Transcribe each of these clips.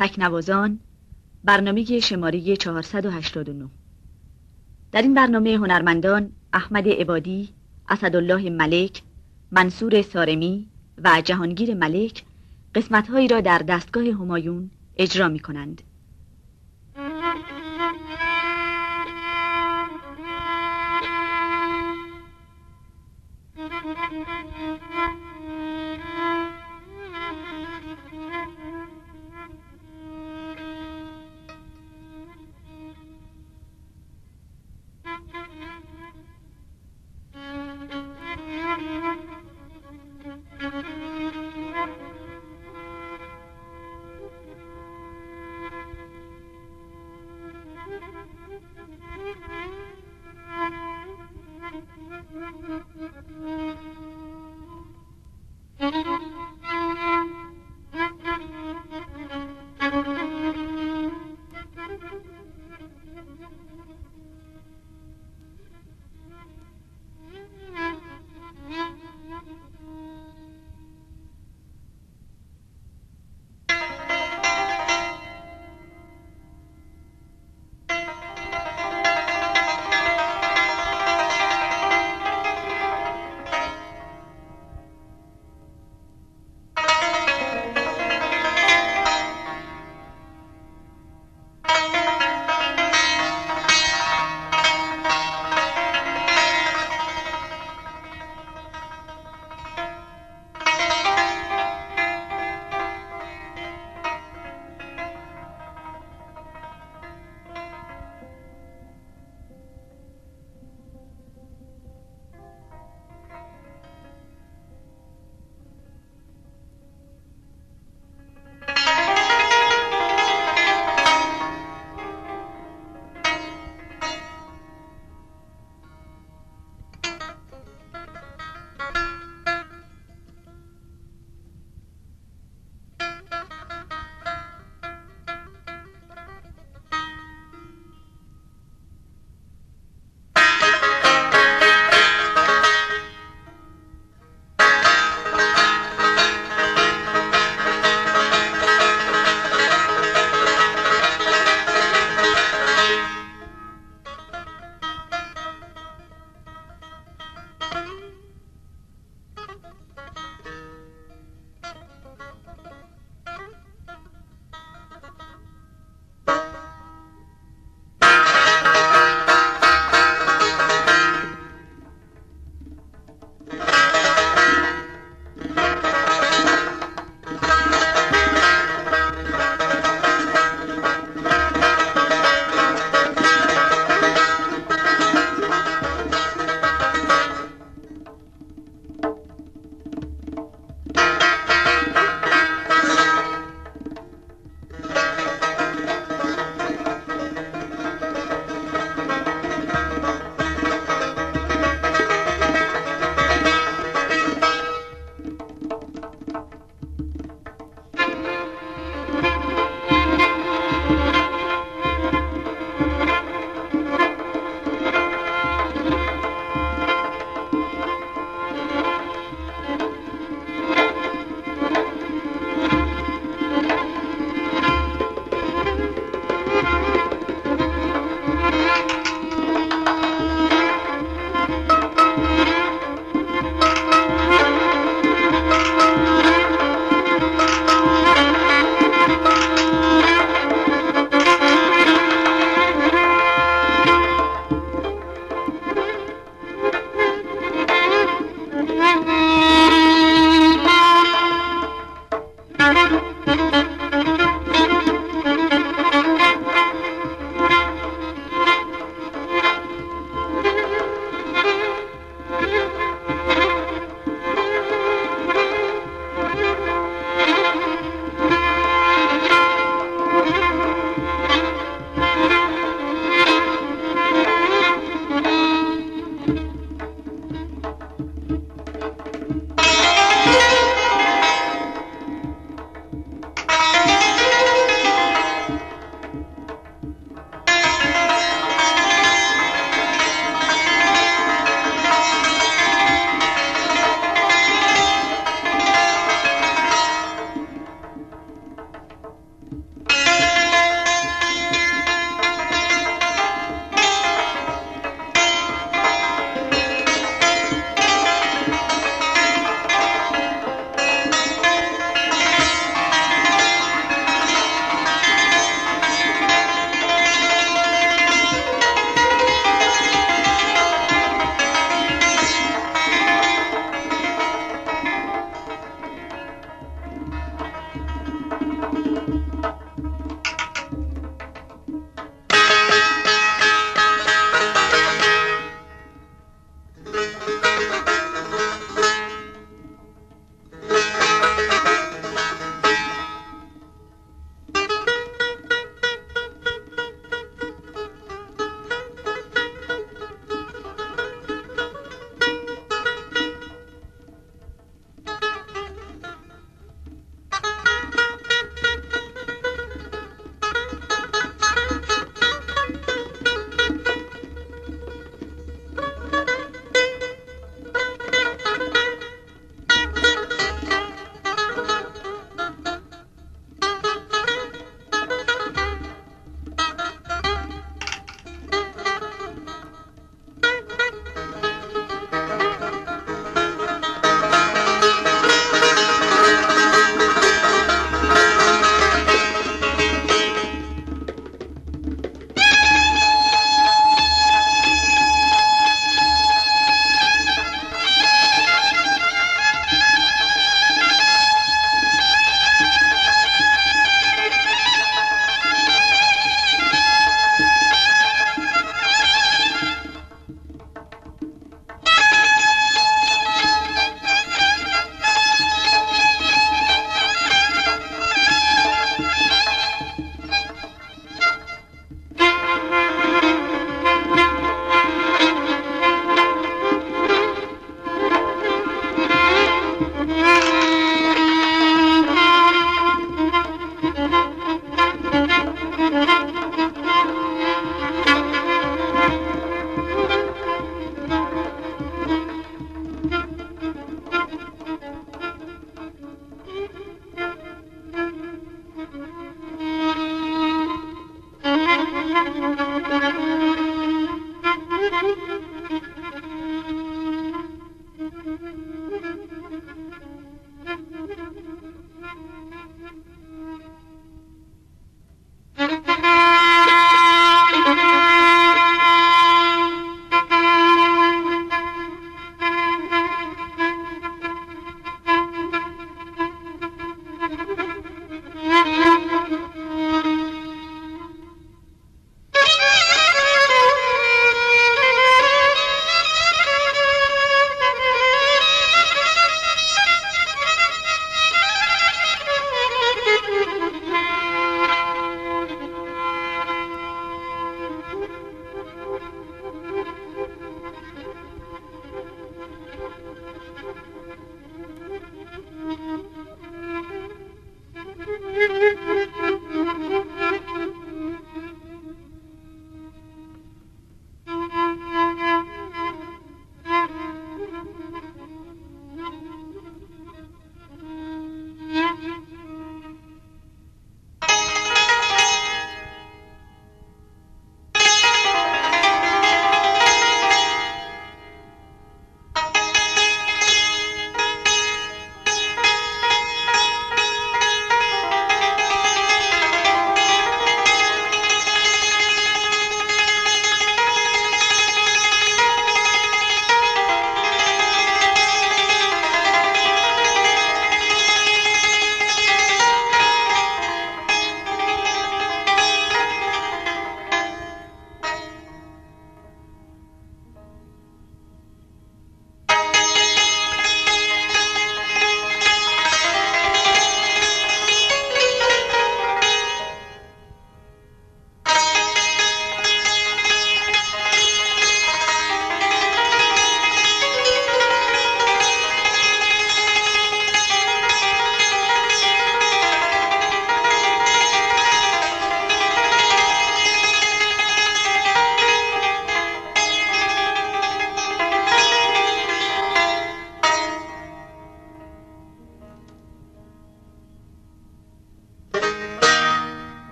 تکنوازان برنامه شماره 489 در این برنامه هنرمندان احمد عبادی، اسدالله ملک، منصور سارمی و جهانگیر ملک قسمتهایی را در دستگاه همایون اجرا می کنند.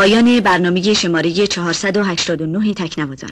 پایان برنامه شماره 489 تکنوازان.